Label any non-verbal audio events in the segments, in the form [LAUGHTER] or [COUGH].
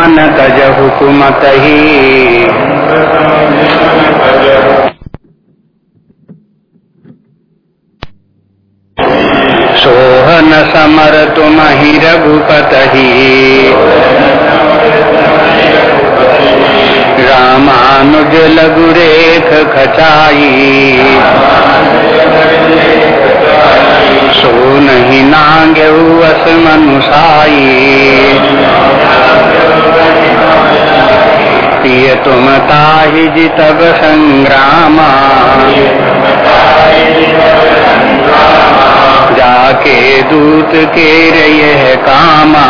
मन तज हुकुमत ही सोहन समर तुम ही रघुपत ही रामानुज लघु रेख खचाई। सो नहीं नांगे अस मनुषाई पिय तुम ताहि जितब संग्रामा जाके दूत के रह कामा।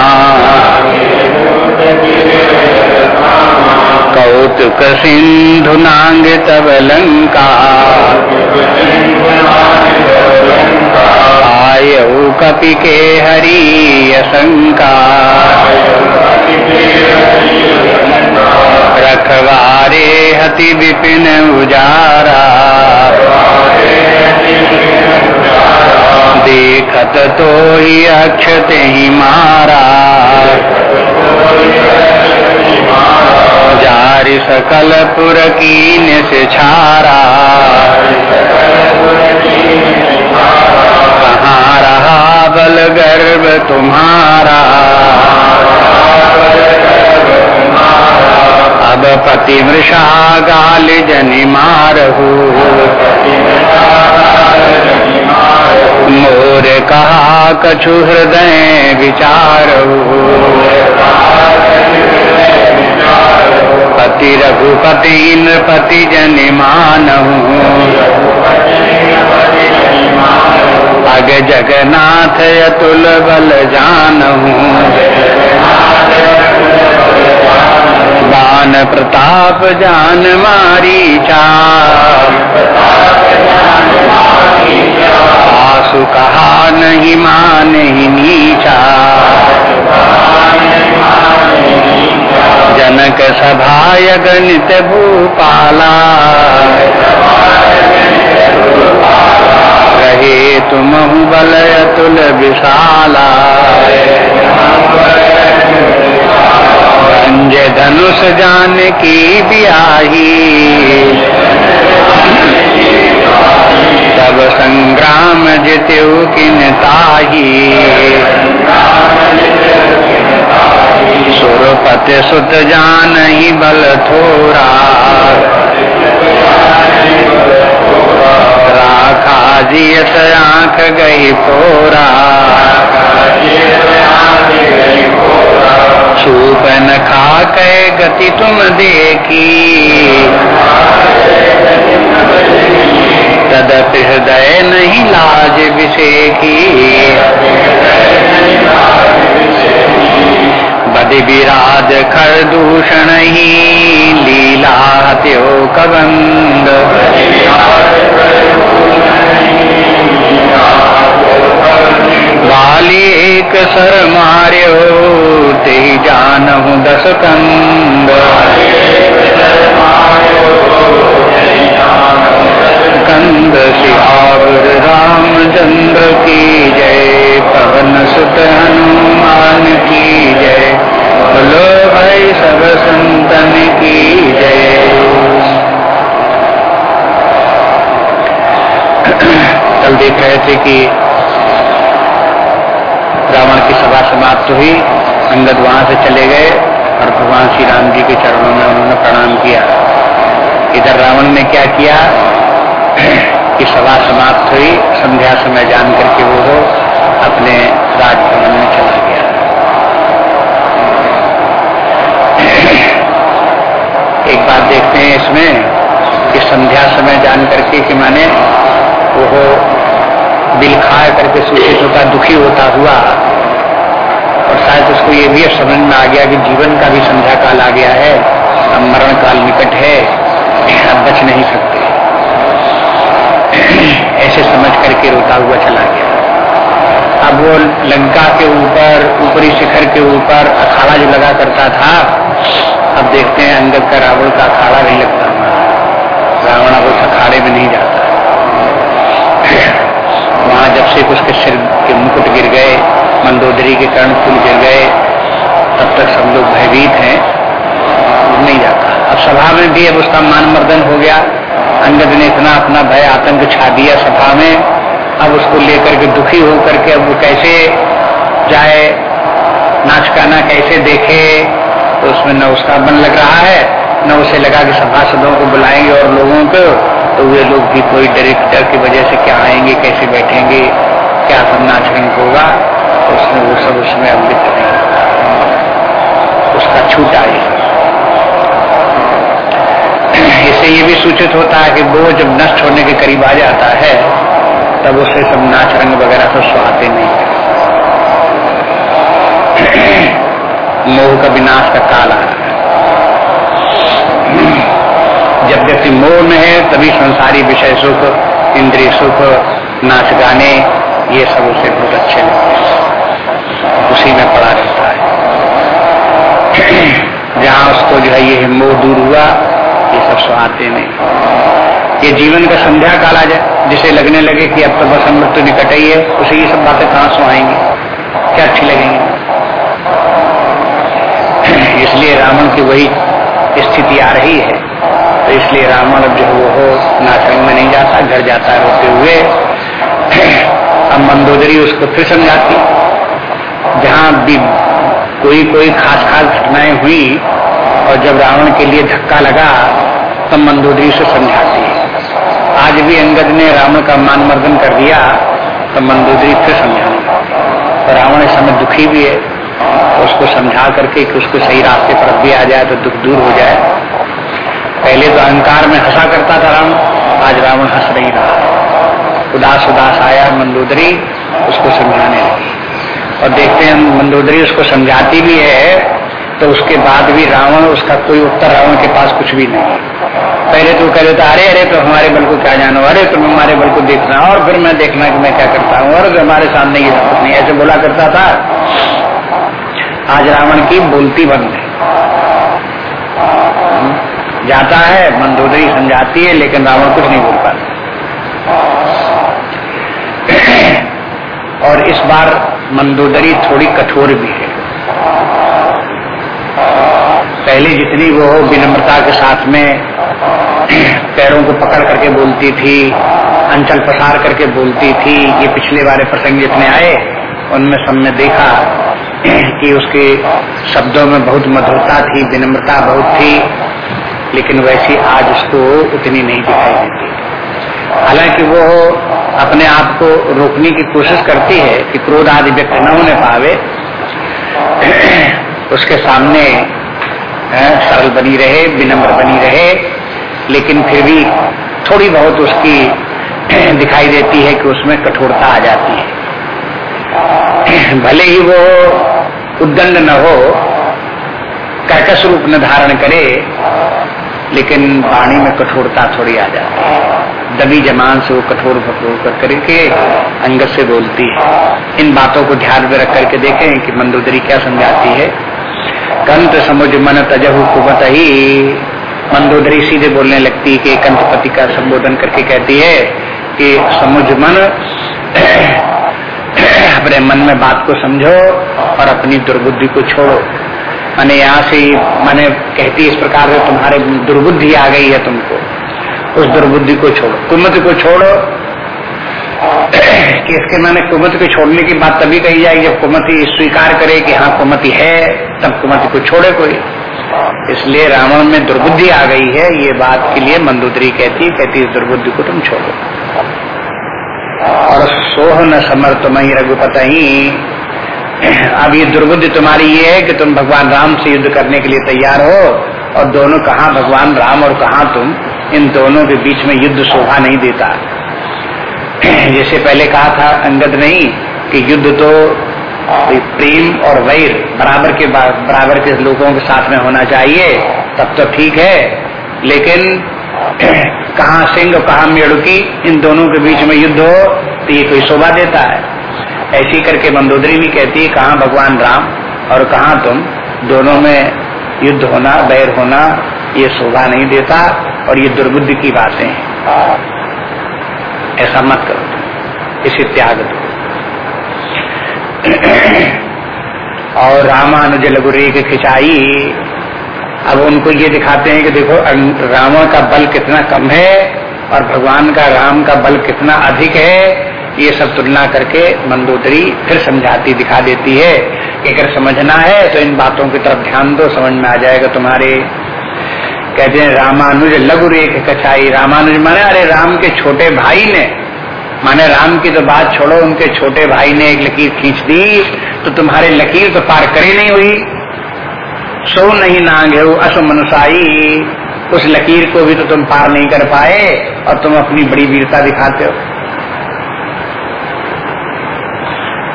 कौतुक सिंधु नांग तब लंका। आयऊ कपि के हरि शंका। रखवारे हति विपिन उजारा। देखत तो ही अक्षत ही मारा। जारि सकल पुर कीन से छारा। कहाँ रहा बल गर्भ तुम्हारा? अब पति मृषा गाल जनि मारहू मोर कहा कछु हृदय विचारहू। पति रघुपति नृपति जन मानहू अग जगन्नाथ अतुल बल जानहू। बान प्रताप जान मारी आसु कहा नहीं मान ही नीचा। जनक सभाय गणित भूपाला। रहे तुम बल अतुल विशाला। गंज धनुष जान की बियाही। तब संग्राम जित्यु किन ताही सुरपत सुत जान ही बल थोरा। राखा जियत आँख गई फोरा छूप न खा के गति तुम देखी। तदप हृदय नहीं लाज विषेखी बद विराज खर दूषण ही लीला त्यो कबंद। वाली एक सर मार्यो ते जानहु दस कंद कंद सिहावर रामचंद्र सभा समाप्त हुई अंगद वहाँ से चले गए और भगवान श्री राम जी के चरणों में उन्होंने प्रणाम किया। इधर रावण ने क्या किया? [CLEARS THROAT] कि सभा समाप्त हुई, संध्या समय जान करके वो हो, अपने राजभवन में चला गया। [CLEARS THROAT] एक बात देखते हैं इसमें, कि संध्या समय जान करके कि माने, वो दिल खा करके सूचित होता दुखी होता हुआ और शायद उसको ये भी समझ में आ गया कि जीवन का भी संध्या काल आ गया है, अब मरण काल निकट है अब बच नहीं सकते। ऐसे समझ करके रोता हुआ चला गया। अब वो लंका के ऊपर, ऊपरी शिखर के ऊपर अखाड़ा जो लगा करता था, अब देखते हैं अंगद का रावण का अखाड़ा नहीं लगता। रावण अब उस अखाड़े में नहीं जाता। वहाँ जब से उसके सिर के मुकुट गिर गए मंदोदरी के कारण फूल गिर गए। तब तक सब लोग भयभीत हैं। नहीं जाता। अब सभा में भी अब उसका मान मर्दन हो गया। अंगद ने इतना अपना भय आतंक छा दिया सभा में। अब उसको लेकर के दुखी होकर के अब वो कैसे जाए, नाच गाना कैसे देखे तो उसमें न उसका मन लग रहा है, न उसे लगा कि सभासदों को बुलाएँगे और लोगों को तो वे लोग भी कोई डायरेक्टर की वजह से क्या आएँगे, कैसे बैठेंगे, क्या सब नाचने होगा। तो उसने वो सब उसमें अमृत नहीं उसका छूट आई इससे ये भी सूचित होता है कि वो जब नष्ट होने के करीब आ जाता है, तब उसे सब नाच रंग वगैरह सब सुहाते नहीं। मोह का विनाश का काल आ जब व्यक्ति मोह में है, तभी संसारी विषय सुख, इंद्रिय सुख, नाच गाने, ये सब उसे बहुत अच्छे लगते हैं। उसी में पड़ा रहता है। जहाँ उसको जो है ये मोह दूर हुआ, ये सब सुहाते नहीं। ये जीवन का संध्या काल आ जाए, जिसे लगने लगे कि अब तो बस हम मृत्यु निकट ही है, उसे ये सब बातें कहाँ सुहाएँगी क्या अच्छी लगेंगी? इसलिए रावण की वही स्थिति आ रही है। तो इसलिए रावण अब जो वो हो नाचरंग में नहीं जाता, घर जाता है रोते हुए। अब मंदोदरी उसको फिर समझाती। जहाँ भी कोई कोई खास खास घटनाएँ हुई और जब रावण के लिए धक्का लगा, तब मंदोदरी उसे समझाती है आज भी अंगद ने रावण का मान मर्दन कर दिया, तब मंदोदरी फिर समझाने तो रावण इस समय दुखी भी है। तो उसको समझा करके कि उसको सही रास्ते पर भी आ जाए तो दुख दूर हो जाए। पहले तो अहंकार में हंसा करता था रावण, आज रावण हंस नहीं रहा। उदास उदास आया मंदोदरी, उसको समझाने लगी। और देखते हैं मंदोदरी उसको समझाती भी है तो उसके बाद भी रावण, उसका कोई उत्तर रावण के पास कुछ भी नहीं पहले तो कह देता, अरे अरे तो हमारे बल को क्या जानो? अरे, तुम हमारे बल को देखना, और फिर मैं देखना कि मैं क्या करता हूँ, और हमारे सामने ये सब नहीं ऐसे बोला करता था। आज रावण की बोलती बंद है। जाता है मंदोदरी समझाती है, लेकिन रावण कुछ नहीं बोल पाता। और इस बार मंदोदरी थोड़ी कठोर भी है। पहले जितनी वो विनम्रता के साथ में [CLEARS THROAT] पैरों को पकड़ करके बोलती थी, अंचल पसार करके बोलती थी, ये पिछले वाले प्रसंग जितने आए, उनमें सबने देखा [CLEARS THROAT] कि उसके शब्दों में बहुत मधुरता थी, विनम्रता बहुत थी, लेकिन वैसी आज उसको उतनी नहीं दिखाई देती। हालाँकि वो अपने आप को रोकने की कोशिश करती है कि क्रोध आदि व्यक्त न होने पावे। उसके सामने सरल बनी रहे, विनम्र बनी रहे, लेकिन फिर भी थोड़ी बहुत उसकी दिखाई देती है कि उसमें कठोरता आ जाती है। भले ही वो उद्दंड न हो, कर्कश रूप न धारण करे लेकिन पानी में कठोरता थोड़ी आ जाती है। दबी जमान से वो कठोर कठोर कर करके अंगत से बोलती है। इन बातों को ध्यान में रख करके देखें कि मंदोदरी क्या समझाती है। कंत समुझ मन तजहु कुमत ही। मंदोदरी सीधे बोलने लगती है कि कंतपति का संबोधन करके कहती है कि समुझ मन [CLEARS THROAT] अपने मन में बात को समझो और अपनी दुर्बुद्धि को छोड़ो। मैंने यहाँ से मैंने कहती इस प्रकार से तुम्हारे दुर्बुद्धि आ गई है तुमको। उस दुर्बुद्धि को छोड़ो। कुमति को छोड़ो। कि इसके मैंने कुमति को छोड़ने की बात तभी कही जाएगी जब कुमति स्वीकार करे कि हाँ कुमति है तब कुमति को छोड़े कोई। इसलिए रावण में दुर्बुद्धि आ गई है, ये बात के लिए मंदोदरी कहती कहती इस दुर्बुद्धि को तुम छोड़ो। और सोह न समर्थ मही रघुपत ही [COUGHS] अब ये दुर्बुद्धि तुम्हारी ये है कि तुम भगवान राम से युद्ध करने के लिए तैयार हो, और दोनों कहा भगवान राम और कहा तुम, इन दोनों के बीच में युद्ध शोभा नहीं देता। [COUGHS] जैसे पहले कहा था अंगद नहीं कि युद्ध तो प्रेम और वैर बराबर के बराबर के लोगों के साथ में होना चाहिए, तब तो ठीक है। लेकिन [COUGHS] कहा सिंह कहा मेड़ुकी, इन दोनों के बीच में युद्ध हो तो ये कोई शोभा देता है। ऐसी करके मंदोदरी भी कहती है, कहा भगवान राम और कहा तुम? दोनों में युद्ध होना, बैर होना, ये शोभा नहीं देता और ये दुर्बुद्धि की बातें हैं। ऐसा मत करो इसे त्याग दो। और रामानुज लघुरे की खिंचाई। अब उनको ये दिखाते हैं कि देखो रावण का बल कितना कम है और भगवान का, राम का बल कितना अधिक है। ये सब तुलना करके मंदोदरी फिर समझाती, दिखा देती है कि अगर समझना है तो इन बातों की तरफ़ ध्यान दो, समझ में आ जाएगा तुम्हारे। कहते हैं, रामानुज लघु रेख कछाई। रामानुज माने, अरे राम के छोटे भाई ने। माने राम की तो बात छोड़ो, उनके छोटे भाई ने एक लकीर खींच दी तो तुम्हारे लकीर तो पार करे नहीं हुई। सो नहीं नांगे असो मनुसाई। उस लकीर को भी तो तुम पार नहीं कर पाए और तुम अपनी बड़ी वीरता दिखाते हो।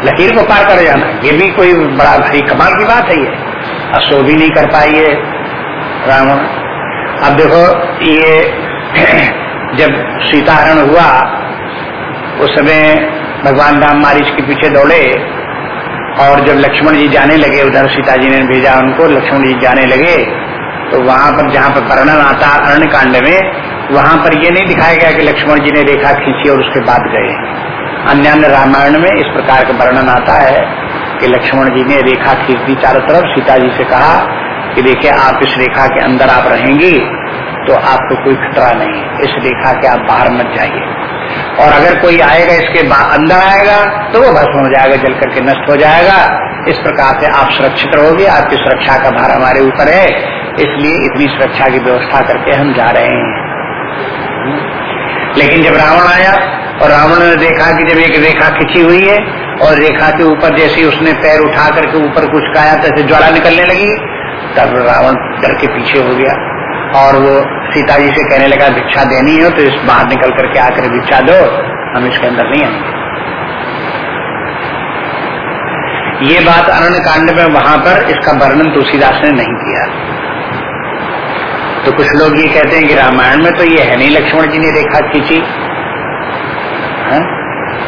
लकीर को पार कर जाना। ये भी कोई बड़ा भारी कमाल की बात है ये। अब सो भी नहीं कर पाई है रावण। अब देखो, ये [CLEARS THROAT] जब सीताहरण हुआ, उस समय भगवान राम मारिच के पीछे दौड़े और जब लक्ष्मण जी जाने लगे, उधर सीता जी ने भेजा उनको, लक्ष्मण जी जाने लगे तो वहाँ पर जहाँ पर वर्णन आता अरण्य कांड में, वहाँ पर ये नहीं दिखाया गया कि लक्ष्मण जी ने रेखा खींची और उसके बाद गए। अन्य अन्य रामायण में इस प्रकार का वर्णन आता है कि लक्ष्मण जी ने रेखा खींच दी चारों तरफ़। सीता जी से कहा कि देखिए, आप इस रेखा के अंदर आप रहेंगी तो आपको कोई खतरा नहीं इस रेखा के आप बाहर मत जाइए। और अगर कोई आएगा इसके अंदर आएगा तो वो भस्म हो जाएगा, जल करके नष्ट हो जाएगा। इस प्रकार से आप सुरक्षित रहोगे। आपकी सुरक्षा का भार हमारे ऊपर है। इसलिए इतनी सुरक्षा की व्यवस्था करके हम जा रहे हैं। लेकिन जब रावण आया और रावण ने देखा कि जब एक रेखा खिंची हुई है और रेखा के ऊपर जैसे उसने पैर उठा करके ऊपर कुछ खाया तैसे ज्वाला निकलने लगी, तब रावण डर के पीछे हो गया। और वो सीता जी से कहने लगा, भिक्षा देनी हो तो इस बाहर निकल करके आकर भिक्षा दो, हम इसके अंदर नहीं आएँगे। ये बात अरण्य कांड में वहाँ पर इसका वर्णन तुलसीदास ने नहीं किया। तो कुछ लोग ये कहते हैं कि रामायण में तो ये है नहीं, लक्ष्मण जी ने रेखा खींची। हाँ?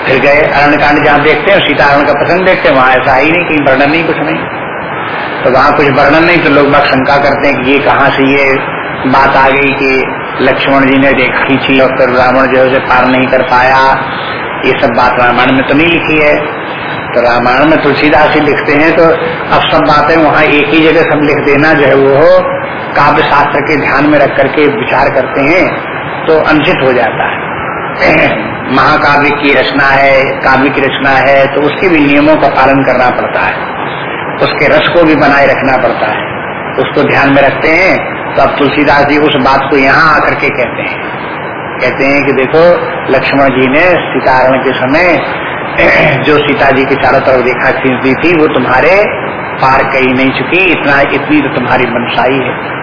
फिर गए अरण्य कांड जहाँ देखते हैं सीता सीतारण का प्रसंग देखते हैं, वहाँ ऐसा ही नहीं कहीं वर्णन नहीं, कुछ नहीं। तो वहाँ कुछ वर्णन नहीं तो लोग बात शंका करते हैं कि ये कहाँ से ये बात आ गई कि लक्ष्मण जी ने रेखा खींची और फिर रावण जो है पार नहीं कर पाया। ये सब बात रामायण में तो नहीं लिखी है। तो रामायण में तुलसीदास ही लिखते हैं तो अब सब बातें वहाँ एक ही जगह सब लिख देना जो है वो काव्य शास्त्र के ध्यान में रख करके विचार करते हैं तो अनुचित हो जाता है। महाकाव्य की रचना है, काव्य की रचना है तो उसके भी नियमों का पालन करना पड़ता है। उसके रस को भी बनाए रखना पड़ता है। उसको ध्यान में रखते हैं तो अब तुलसीदास जी उस बात को यहाँ आकर के कहते हैं। कहते हैं कि देखो, लक्ष्मण जी ने सीतारण के समय, [CLEARS THROAT] जो सीता जी के चारों तरफ़ रेखा खींच दी थी, वो तुम्हारे पार कहीं नहीं चुकी, इतना, इतनी तो तुम्हारी मनसाई है।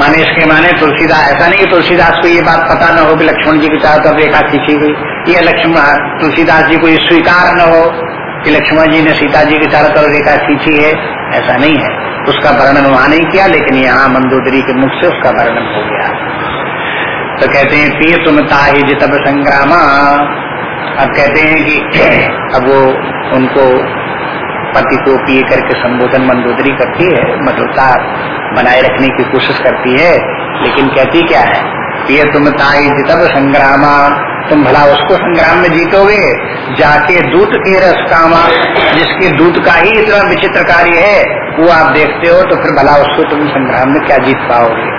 माने इसके माने तुलसीदास, ऐसा नहीं कि तुलसीदास को ये बात पता न हो कि लक्ष्मण जी की चारों तरफ़ रेखा खींची गई या लक्ष्मण तुलसीदास जी को ये स्वीकार न हो कि लक्ष्मण जी ने सीता जी की चारों तरफ़ रेखा खींची है। ऐसा नहीं है। उसका वर्णन वहाँ नहीं किया, लेकिन यहाँ मंदोदरी के मुख से उसका वर्णन हो गया। तो कहते हैं पी तुम ताहि जितब संग्रामा। अब कहते हैं कि [CLEARS THROAT] अब वो उनको पति को पिए करके संबोधन मंदोदरी करती है, मधुरता बनाए रखने की कोशिश करती है, लेकिन कहती क्या है? पिए तुम ताई जितब संग्रामा, तुम भला उसको संग्राम में जीतोगे? जाके दूत के रस कामा जिसके दूत का ही इतना विचित्र कार्य है, वो आप देखते हो तो फिर भला उसको तुम संग्राम में क्या जीत पाओगे?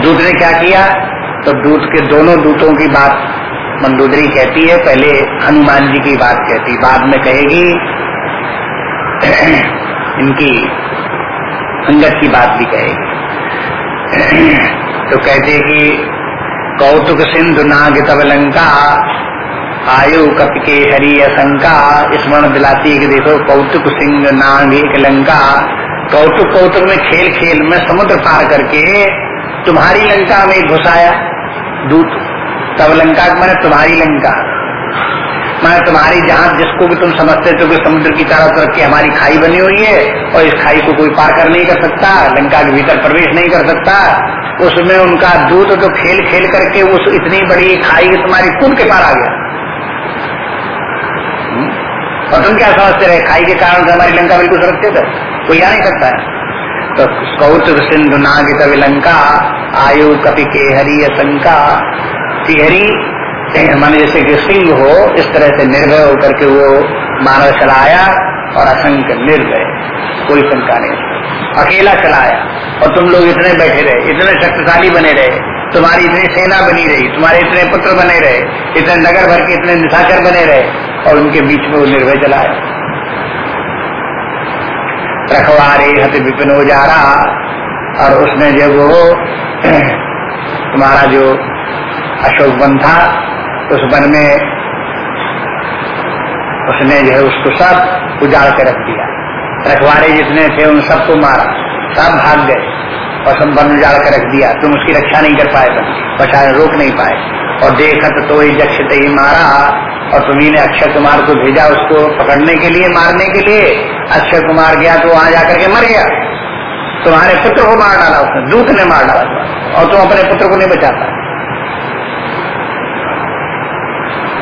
दूत ने क्या किया? तो दूत के दोनों दूतों की बात मंदोदरी कहती है, पहले हनुमान जी की बात कहती, बाद में कहेगी इनकी अंगत की बात भी कहेगी। तो कहते कि कौतुक सिंधु नाग तब लंका, आयु कप के हरी असंका स्मरण दिलाती है कि देखो कौतुक सिंह नाग एक लंका। कौतुक कौतुक में खेल खेल में समुद्र पार करके तुम्हारी लंका में घुसाया दूत। तब लंका मैंने तुम्हारी लंका। मैं तुम्हारी जहाँ जिसको भी तुम समझते थे कि समुद्र की चारों तरफ़ की हमारी खाई बनी हुई है, और इस खाई को कोई पार कर नहीं कर सकता, लंका के भीतर प्रवेश नहीं कर सकता, उसमें उनका दूत तो खेल खेल करके उस इतनी बड़ी खाई तुम्हारी कूद के पार आ गया। और तुम क्या समझते रहे? खाई के कारण हमारी लंका बिल्कुल सुरक्षित है? कोई आ नहीं सकता है? तो कौतुक सिंधु नाग लंका आयु कपि के हरी शंका हरि माने जैसे कि सिंह हो, इस तरह से निर्भय होकर के वो मानव चलाया और असंख्य निर्भय। कोई शंका नहीं। अकेला चलाया। और तुम लोग इतने बैठे रहे, इतने शक्तिशाली बने रहे, तुम्हारी इतनी सेना बनी रही, तुम्हारे इतने पुत्र बने रहे, इतने नगर भर के इतने निशाचर बने रहे, और उनके बीच में वो निर्भय चलाया। रखवारे हत विपिन हो जा रहा और उसने जब वो [CLEARS THROAT] तुम्हारा जो अशोक वन था उस वन में उसने जो है उसको सब उजाड़ के रख दिया। रखवारे जितने थे, उन सबको मारा। सब भाग गए और सब वन उजाड़ के रख दिया। तुम उसकी रक्षा नहीं कर पाए तुम बचाए रोक नहीं पाए। और देखत तो ही जक्षित ही मारा और तुम्ही ने अक्षय कुमार को भेजा उसको पकड़ने के लिए, मारने के लिए। अक्षय कुमार गया तो वहाँ जाकर के मर गया। तुम्हारे पुत्र को मार डाला उसने, दूत ने मार डाला। और तुम अपने पुत्र को नहीं बचाता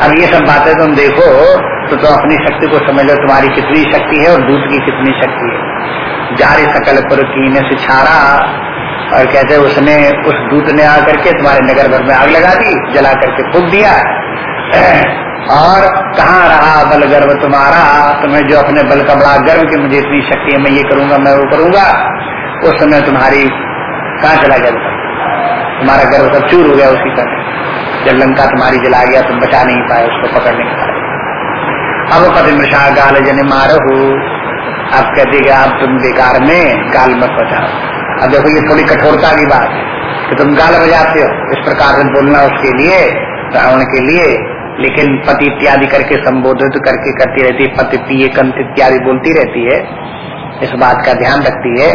अब ये सब बातें तुम देखो तो तुम अपनी शक्ति को समझ लो, तुम्हारी कितनी शक्ति है और दूत की कितनी शक्ति है। जारी सकल पर कीने से छारा, और कहते उसने, उस दूत ने आकर के तुम्हारे नगर भर में आग लगा दी, जला करके फूक दिया। [CLEARS THROAT] और कहाँ रहा बल गर्व तुम्हारा? तुम्हें जो अपने बल का बड़ा गर्व कि मुझे इतनी शक्ति है, मैं ये करूँगा, मैं वो करूँगा, उस समय तुम्हारी कहाँ चला गया? तुम्हारा गर्व सब चूर हो गया उसी समय जब लंका तुम्हारी जला गया, तुम बचा नहीं पाए, उसको पकड़ने के पाए। अब पति मृषा गाल जन मारो अब कहते आप तुम बेकार में गाल मत बचाओ अब देखो, ये थोड़ी कठोरता की बात है कि तुम गाल बजाते हो। इस प्रकार से बोलना उसके लिए, रावण के लिए, लेकिन पति इत्यादि करके संबोधित करके करती रहती है। पति पिए कंत इत्यादि बोलती रहती है। इस बात का ध्यान रखती है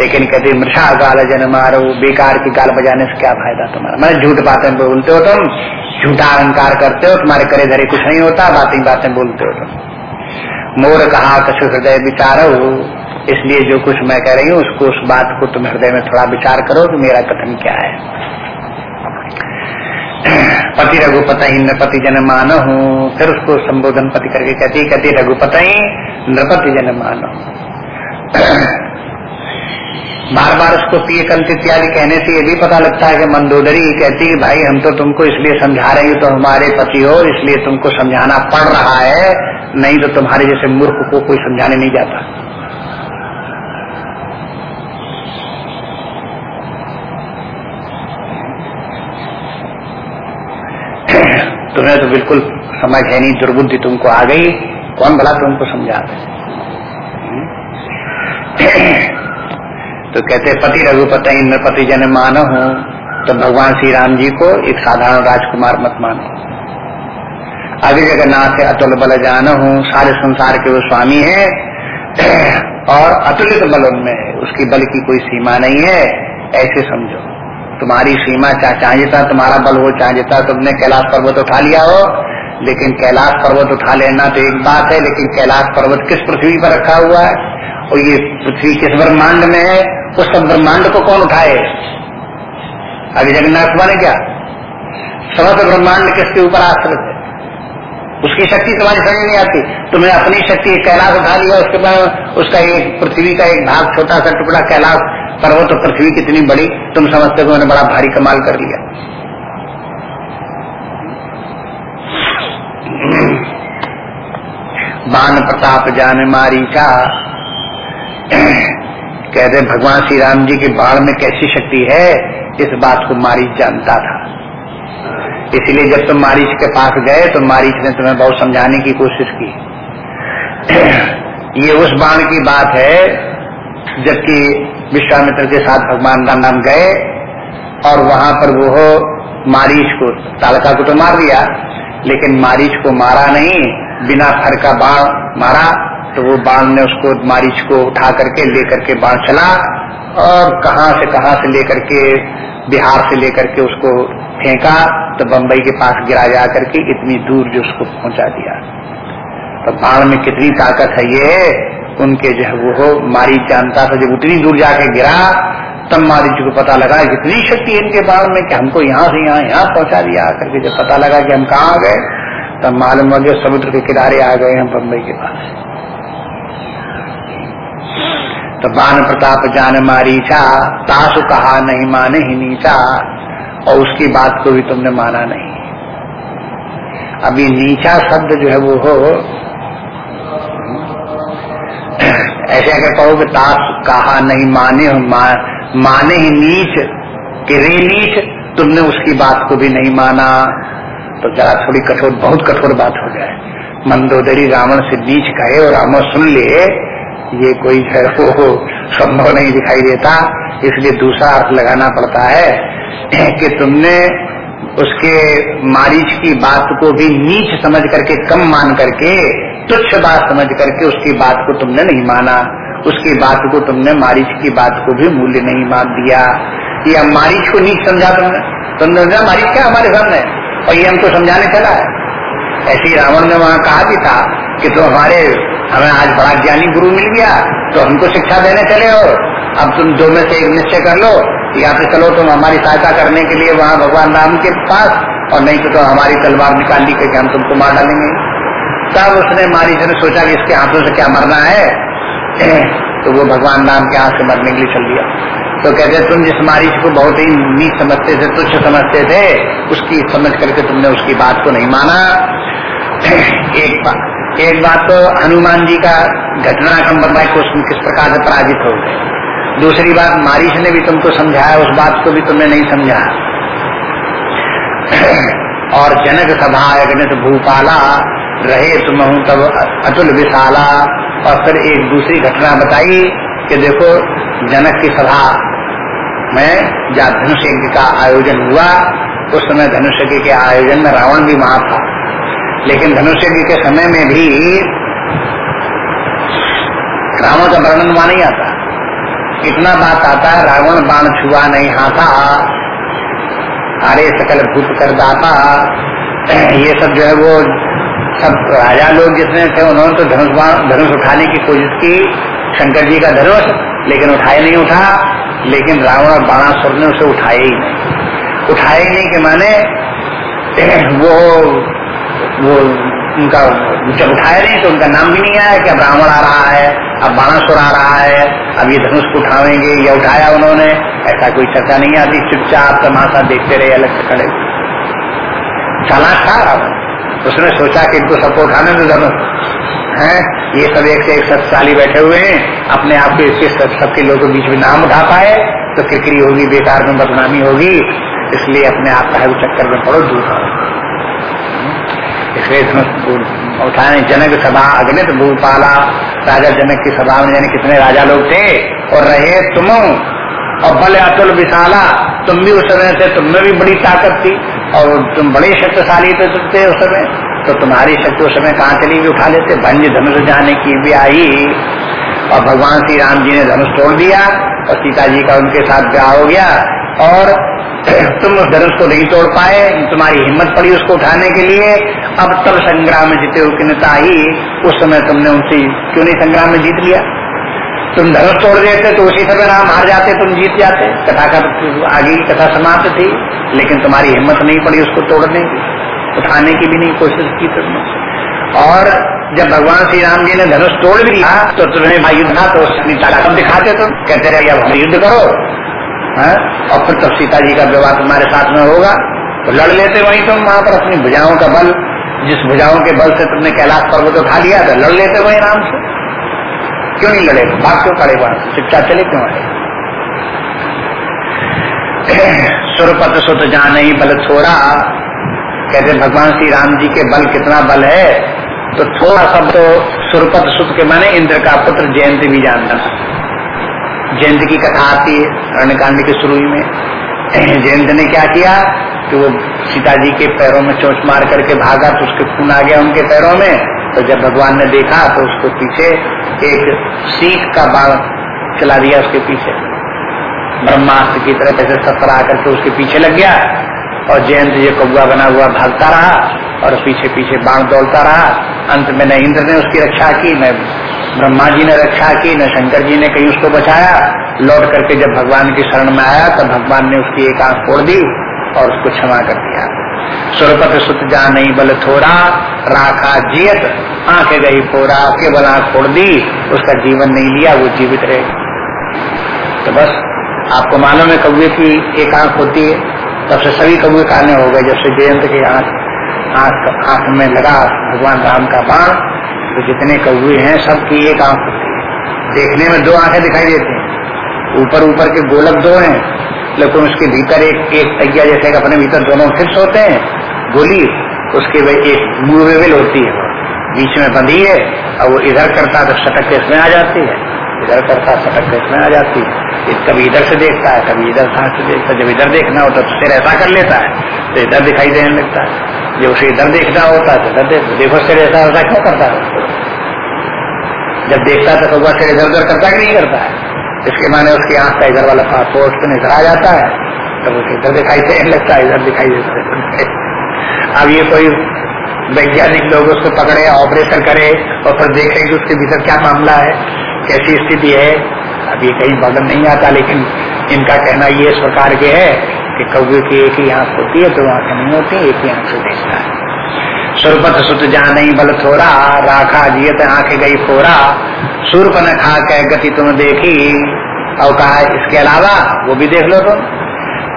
लेकिन कहते, मृषा गाल जन मारो, बेकार की गाल बजाने से क्या फ़ायदा तुम्हारा? मैं झूठ बातें बोलते हो तुम, झूठा अहंकार करते हो, तुम्हारे करे धरे कुछ नहीं होता, बातें बातें बोलते हो तुम। मोर कहा कछु हृदय विचारो, इसलिए जो कुछ मैं कह रही हूँ, उसको उस बात को तुम हृदय में थोड़ा विचार करो कि मेरा कथन क्या है। पति रघुपत रघुपति नृपति जन मान हूँ फिर उसको संबोधन पति करके कहती कहती रघुपति नृपति जन मान बार बार उसको पिए कंत इत्यादि कहने से ये भी पता लगता है कि मंदोदरी कहती है भाई, हम तो तुमको इसलिए समझा रहे हो तो हमारे पति हो, इसलिए तुमको समझाना पड़ रहा है। नहीं तो तुम्हारे जैसे मूर्ख को कोई समझाने नहीं जाता। तुम्हें तो बिल्कुल समझ है नहीं, दुर्बुद्धि तुमको आ गई। कौन भला तुमको समझा तो कहते पति रघुपति इंद्रपति जन मानो हूँ। तो भगवान श्री राम जी को एक साधारण राजकुमार मत मानो। अभी जगन्नाथ अतुल बल जान हूँ। सारे संसार के वो स्वामी है, और अतुलित बल उनमें है। उसकी बल की कोई सीमा नहीं है, ऐसे समझो। तुम्हारी सीमा चाहे चाहता तुम्हारा बल हो चाहता तुमने कैलाश पर्वत उठा लिया हो लेकिन कैलाश पर्वत उठा लेना तो एक बात है, लेकिन कैलाश पर्वत किस पृथ्वी पर रखा हुआ है? और ये पृथ्वी किस ब्रह्मांड में है? उस सब ब्रह्मांड को कौन उठाए? अभी जगन्नाथ माने क्या? समस्त ब्रह्मांड किसके ऊपर आश्रित है? उसकी शक्ति तुम्हारी समझ नहीं आती। तुम्हें अपनी शक्ति कैलाश उठा लिया, उसके बाद उसका एक पृथ्वी का एक भाग, छोटा सा टुकड़ा कैलाश पर्वत और पृथ्वी कितनी बड़ी, तुम समझते हो बड़ा भारी कमाल कर लिया। बान प्रताप जान मारी का। कहते भगवान श्री राम जी के बाढ़ में कैसी शक्ति है? इस बात को मारीच जानता था। इसलिए जब तुम मारीच के पास गए तो मारीच ने तुम्हें बहुत समझाने की कोशिश की। ये उस बाण की बात है, जबकि विश्वामित्र के साथ भगवान राम नाम गए, और वहाँ पर वो मारीच को, तालका को तो मार दिया, लेकिन मारीच को मारा नहीं। बिना फर का बाण मारा तो वो बाण ने उसको मारीच को उठा करके लेकर के बाण चला और कहा से कहा से लेकर के बिहार से लेकर के उसको फेंका तो बंबई के पास गिरा जा करके इतनी दूर जो उसको पहुँचा दिया। तो बाण में कितनी ताकत है ये, उनके जो है वो मारी जानता था जब उतनी दूर जाके गिरा, तब मारीच को पता लगा कितनी शक्ति इनके बाण में कि हमको यहाँ से यहाँ यहाँ पहुँचा दिया। करके जब पता लगा कि हम कहाँ गए तब मालूम हो गया समुद्र के किनारे आ गए हम बम्बई के पास। तो बान प्रताप जान मारीचा तासु कहा नहीं माने ही नीचा और उसकी बात को भी तुमने माना नहीं। अभी नीचा शब्द जो है वो हो। ऐसे अगर कहो कि ताश कहा नहीं माने मा, माने ही नीच कि रे नीच तुमने उसकी बात को भी नहीं माना। तो जरा थोड़ी कठोर, बहुत कठोर बात हो जाए। मंदोदरी रावण से बीच कहे और रावण सुन ले, ये कोई है, वो संभव नहीं दिखाई देता। इसलिए दूसरा अर्थ लगाना पड़ता है कि तुमने उसके मारीच की बात को भी नीच समझ करके, कम मान करके, तुच्छ बात समझ करके उसकी बात को तुमने नहीं माना। उसकी बात को तुमने मारीच की बात को भी मूल्य नहीं मान दिया। या मारीच को नीच समझा तुमने? तुमने मारीच क्या हमारे सामने? और ये हमको समझाने चला है। ऐसे ही रावण ने वहाँ कहा भी था कि तो हमारे हमें आज बड़ा ज्ञानी गुरु मिल गया तो हमको शिक्षा देने चले हो। अब तुम दो में से एक निश्चय कर लो या फिर चलो तुम हमारी सहायता करने के लिए वहाँ भगवान राम के पास और नहीं तो, तो हमारी तलवार निकाल ली कि हम तुमको मार डालेंगे। तब उसने मारी ने सोचा कि इसके हाथों से क्या मरना है। [CLEARS THROAT] तो वो भगवान राम के हाथ से मरने के लिए चल दिया। तो कहते तुम जिस मारीच को बहुत ही नीच समझते थे, तुच्छ समझते थे, उसकी समझ करके तुमने उसकी बात को नहीं माना। [CLEARS THROAT] एक बात एक बात तो हनुमान जी का घटनाक्रम बताए कि उसमें किस प्रकार से पराजित हो गए। दूसरी बात मारिश ने भी तुमको समझाया, उस बात को भी तुमने नहीं समझा। [CLEARS THROAT] और जनक सभा अग्नित भूपाला, रहे तुम तब अतुल विशाला। और फिर एक दूसरी घटना बताई कि देखो, जनक की सभा में जब धनुष यज्ञ का आयोजन हुआ, उस समय धनुष यज्ञ के आयोजन में रावण भी वहाँ था। लेकिन धनुष्य के समय में भी रावण का वर्णन वहाँ नहीं आता। इतना बात आता है रावण बाण छुआ नहीं, हाथा अरे सकल भूत कर दाता, ये सब जो है वो सब राजा लोग जितने थे, उन्होंने तो धनुष धनुष उठाने की कोशिश की, शंकर जी का धनुष, लेकिन उठाए नहीं उठा। लेकिन रावण और बाणासुर ने उसे उठाए ही नहीं। उठाए ही नहीं के माने [CLEARS THROAT] वो वो उनका जब उठाया नहीं तो उनका नाम भी नहीं आया कि अब रावण आ रहा है, अब बाणासुर आ रहा है, अब ये धनुष को उठावेंगे या उठाया उन्होंने, ऐसा कोई चर्चा नहीं आती, चुपचाप तमाशा देखते रहे, अलग से खड़े चालाक था उसने सोचा कि इनको सबको उठाने दो धनुष। है, ये सब एक से एक सत्साली बैठे हुए हैं, अपने आप को इसके सबके लोगों के बीच में नाम उठा पाए तो किरकिरी होगी, बेकार में बदनामी होगी, इसलिए अपने आप का चक्कर में पड़ो दूर इसलिए उठाने जनक सभा अग्नित भूपाला राजा जनक की सभा में जाने कितने राजा लोग थे, और रहे तुम, और बल अतुल विशाला, तुम भी उस समय थे तुम में भी बड़ी ताकत थी, और तुम बड़े शक्तिशाली थे थे उस समय। तो तुम्हारी शक्ति उस समय कहाँ चली? भी उठा लेते, भंज धनुष जाने की भी आई। और भगवान श्री राम जी ने धनुष तोड़ दिया और सीता जी का उनके साथ ब्याह हो गया। और [CLEARS THROAT] तुम उस धनुष को नहीं तोड़ पाए। तुम्हारी हिम्मत पड़ी उसको उठाने के लिए। अब तब संग्राम में जीते हो किनता ही उस समय तुमने उनसे क्यों नहीं संग्राम में जीत लिया? तुम धनुष तोड़ देते तो उसी समय राम हार जाते, तुम जीत जाते। कथा का आगे की कथा समाप्त थी, लेकिन तुम्हारी हिम्मत नहीं पड़ी उसको तोड़ने की। उठाने की भी नहीं, कोशिश की तुमने और जब भगवान श्री राम जी ने धनुष तोड़ भी लिया तो तुम्हें भाई युद्ध तो अपनी ताकत दिखाते तुम। कहते रहे, अब हम युद्ध करो। है? और फिर तब सीता जी का विवाह तुम्हारे साथ में होगा। तो लड़ लेते वहीं तुम, वहाँ पर अपनी भुजाओं का बल, जिस भुजाओं के बल से तुमने कैलाश पर्वत उठा लिया था लड़ लेते वहीं राम से। क्यों नहीं लड़े? बात क्यों पड़े वहाँ? चुपचाप चले क्यों आए? [CLEARS THROAT] सुरपत सुत जहाँ नहीं बल छोड़ा कहते भगवान श्री राम जी के बल कितना बल है तो थोड़ा सब तो सुरपत सुत के माने इंद्र का पुत्र जयंत भी जानता था। जयंत की कथा आती है रणकांड के शुरू में। [CLEARS THROAT] जयंत ने क्या किया कि वो सीता जी के पैरों में चोट मार करके भागा तो उसके खून आ गया उनके पैरों में। तो जब भगवान ने देखा तो उसको पीछे एक सीख का बाण चला दिया उसके पीछे। ब्रह्मास्त्र की तरह ऐसे सफ़र आकर के उसके पीछे लग गया। और जयंत ये कौआ बना हुआ भागता रहा और पीछे पीछे बाण दौड़ता रहा। अंत में न इंद्र ने उसकी रक्षा की, न ब्रह्मा जी ने रक्षा की, न शंकर जी ने कहीं उसको बचाया। लौट करके जब भगवान की शरण में आया, तब भगवान ने उसकी एक आँख फोड़ दी और उसको क्षमा कर दिया। सुरपत सुत जा नहीं बल थोड़ा, राखा जियत। आँख गई फोड़ा केवल आँख फोड़ दी, उसका जीवन नहीं लिया, वो जीवित रहे। तो बस, आपको मालूम है कौए की एक आँख होती है। तब से सभी कौए काने हो गए। जब से जयंत के आँख आँख आँख में लगा भगवान राम का बाण तो जितने कौए हैं सबकी एक आँख होती है। देखने में दो आँखें दिखाई देती हैं। ऊपर ऊपर के गोलक दो हैं, लेकिन उसके भीतर एक एक तैया जैसे अपने भीतर दोनों फिक्स होते हैं। गोली, उसके एक मूवेबल होती है। बीच में बंधी है और वो इधर करता तो सटक इसमें आ जाती है। इधर करता, सटक इसमें आ जाती है। कभी इधर से देखता है, कभी इधर से देखता है। जब इधर देखना होता तो सिर ऐसा कर लेता है तो इधर दिखाई देने लगता है। जब उसे इधर देखना होता है तो इधर देख, सिर ऐसा ऐसा क्यों करता है? जब देखता है तो कौवा सिर इधर उधर करता कि नहीं करता है? इसके माने उसकी आँख का इधर वाला पासपोर्ट तो इधर आ जाता है। तब उसे इधर दिखाई देने लगता है, इधर दिखाई देता है। अब ये कोई वैज्ञानिक लोग उसको पकड़े ऑपरेशन करे, और फिर देखें कि उसके भीतर क्या मामला है, कैसी स्थिति है ये कहीं बदल नहीं आता, लेकिन इनका कहना ये इस प्रकार के है कि कौए की एक ही आँख होती है, दो आँखें नहीं होती, एक ही आँख से देखता है। सुरपत सुत जहाँ नहीं बल थोड़ा राखा जियत आँख गई फोरा। सूर्प न खा के गति तुम देखी। और कहा, इसके अलावा वो भी देख लो तुम।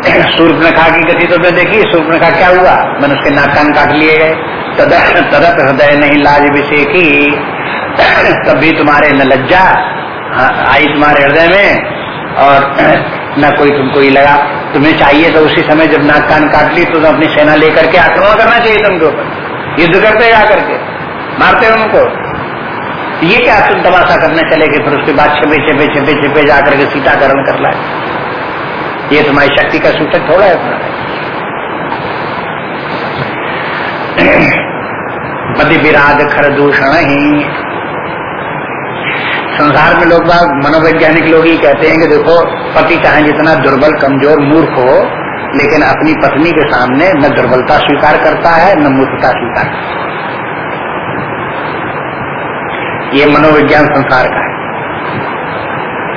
[CLEARS THROAT] सूर्पनखा की गति तो मैं देखी सूर्पनखा क्या हुआ? मैंने उसके नाक कान काट लिए गए। तदत हृदय नहीं लाज विषय की तभी तुम्हारे न लज्जा। आई तुम्हारे हृदय में, और [CLEARS THROAT] न कोई तुमको ही लगा, तुम्हें चाहिए तो उसी समय जब नाक कान काट ली तो अपनी सेना लेकर के आक्रमण करना चाहिए तुमके युद्ध करते जा करके, मारते उनको। ये क्या तुम तमाशा करने चले गए, फिर उसके बाद छिपे छिपे छिपे छिपे जाकर के सीताकरण कर लाए। ये तुम्हारी शक्ति का सूचक थोड़ा है तुम्हारा [CLEARS THROAT] बदि विराज खर दूषण ही। संसार में लोग मनोवैज्ञानिक लोग ही कहते हैं कि देखो, पति चाहे जितना दुर्बल, कमज़ोर, मूर्ख हो, लेकिन अपनी पत्नी के सामने न दुर्बलता स्वीकार करता है, न मूर्खता स्वीकार करता ये मनोविज्ञान संसार का है।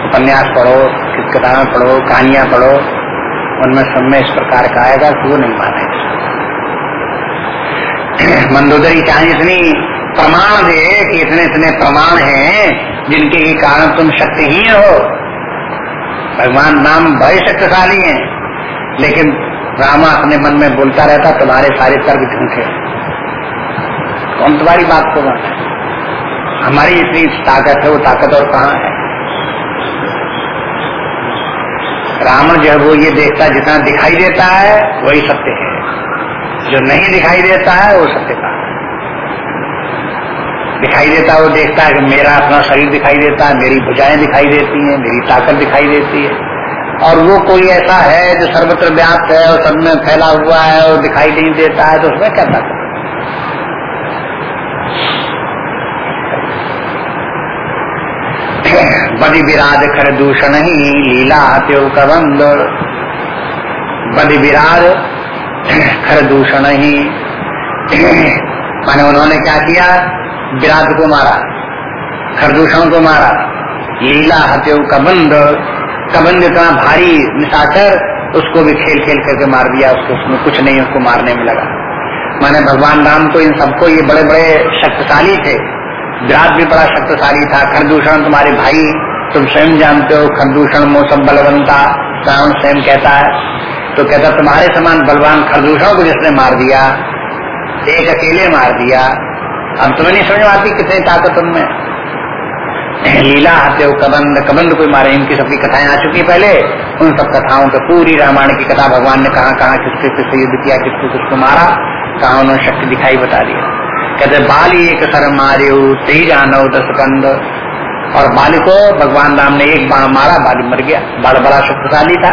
उपन्यास पढ़ो, किताबें पढ़ो, कहानियाँ पढ़ो, उनमें सब में इस प्रकार का आएगा कि वो नहीं मानेगा। [CLEARS THROAT] मंदोदरी चाहे इतनी प्रमाण दे कि इतने इतने प्रमाण हैं, जिनके ही कारण तुम शक्तिहीन हो। भगवान नाम बड़े शक्तिशाली हैं, लेकिन रामा अपने मन में बोलता रहता, तुम्हारे सारे तर्क झूठे कौन तुम्हारी बात को मानता हमारी इतनी ताकत है, वो ताकत और कहाँ है? रावण जो है वो ये देखता, जितना दिखाई देता है, वही सत्य है। जो नहीं दिखाई देता है, वो सत्य का दिखाई देता है, वो देखता है कि मेरा अपना शरीर दिखाई देता है, मेरी भुजाएँ दिखाई देती हैं, मेरी ताकत दिखाई देती है। और वो कोई ऐसा है जो सर्वत्र व्याप्त है और सब में फैला हुआ है और दिखाई नहीं देता है तो उसमें क्या ताकत बदि विराज खर दूषण ही लीला त्यो कबंद बदि विराज खर दूषण ही। मैंने उन्होंने क्या किया? विराट को मारा, खरदूषण को मारा, लीला हत्यो कबंद कबंद इतना भारी निशाचर, उसको भी खेल खेल करके मार दिया, उसको उसमें कुछ नहीं, उसको मारने में लगा। माने भगवान राम तो इन सबको ये बड़े बड़े शक्तिशाली थे। विराट भी बड़ा शक्तिशाली था। खरदूषण, तुम्हारे भाई, तुम स्वयं जानते हो, खरदूषण मौसम बलवंता, रावण स्वयं कहता है। तो कहता, तुम्हारे समान बलवान खरदूषण को जिसने मार दिया, एक अकेले मार दिया अब तुम्हें नहीं समझ आती कितनी ताकत उनमें। लीला आते कबंद कबंद कोई मारे, इनकी सबकी कथाएँ आ चुकी पहले। उन सब कथाओं के पूरी रामायण की कथा भगवान ने कहा कहा किसके किससे युद्ध किया, किसको किसको मारा, कहा, उन्होंने शक्ति दिखाई बता दिया कहते, बाली एक सर मारे तेज आनव दस कंद। और बाली को भगवान राम ने एक बाण मारा, बाली मर गया। बड़ा बड़ा शक्तिशाली था।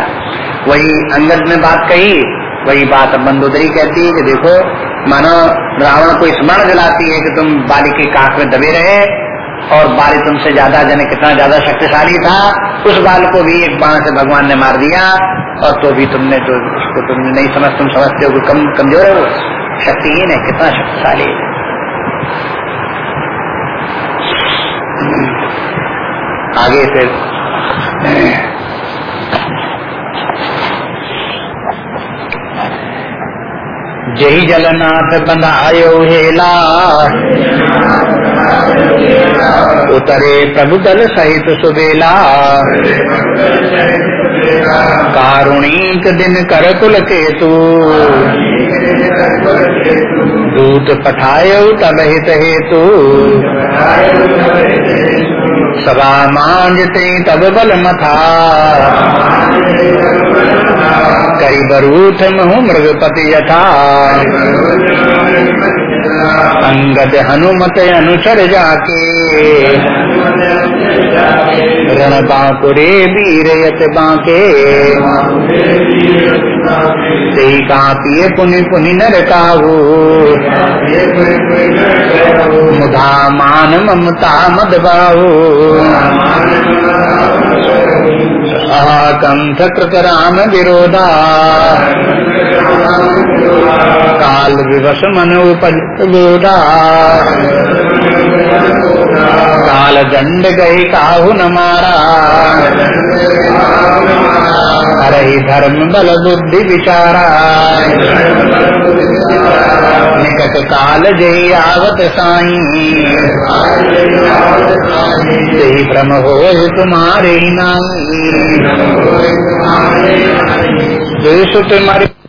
वही अंगद ने बात कही वही बात मंदोदरी कहती है कि देखो, मानो रावण को स्मरण दिलाती है कि तुम बाली के काक में दबे रहे और बाली तुमसे ज़्यादा जने कितना ज़्यादा शक्तिशाली था, उस बाल को भी एक बाण से भगवान ने मार दिया और तो भी तुमने तो उसको तुम नहीं समझ, तुम समझते हो कम, कमज़ोर है वो। शक्तिहीन है, कितना शक्तिशाली है। आगे फिर जही जलनाथ बंधायो हेला उतरे प्रभु दल सहित सुबेला। कारुणिक दिन कर कुल केतु दूत पठायो तब हित हेतु। सभा मांझते तब बल मथा। कई बरूथ महु मृगपति यथा। अंगद हनुमत अनुसर जाके। रण बांकुरे वीर यत बांके। कापिए पुनि पुनि नर काहू मान ममता मद बाहू कंठ कृत राम विरोधा काल विवश मन उपजा काल दंड गई काहू न मारा हरही धर्म बल बुद्धि विचारा निकट काल जय आवत साई। सही भ्रम हो तुम्हारे नाई। जय सुत मारे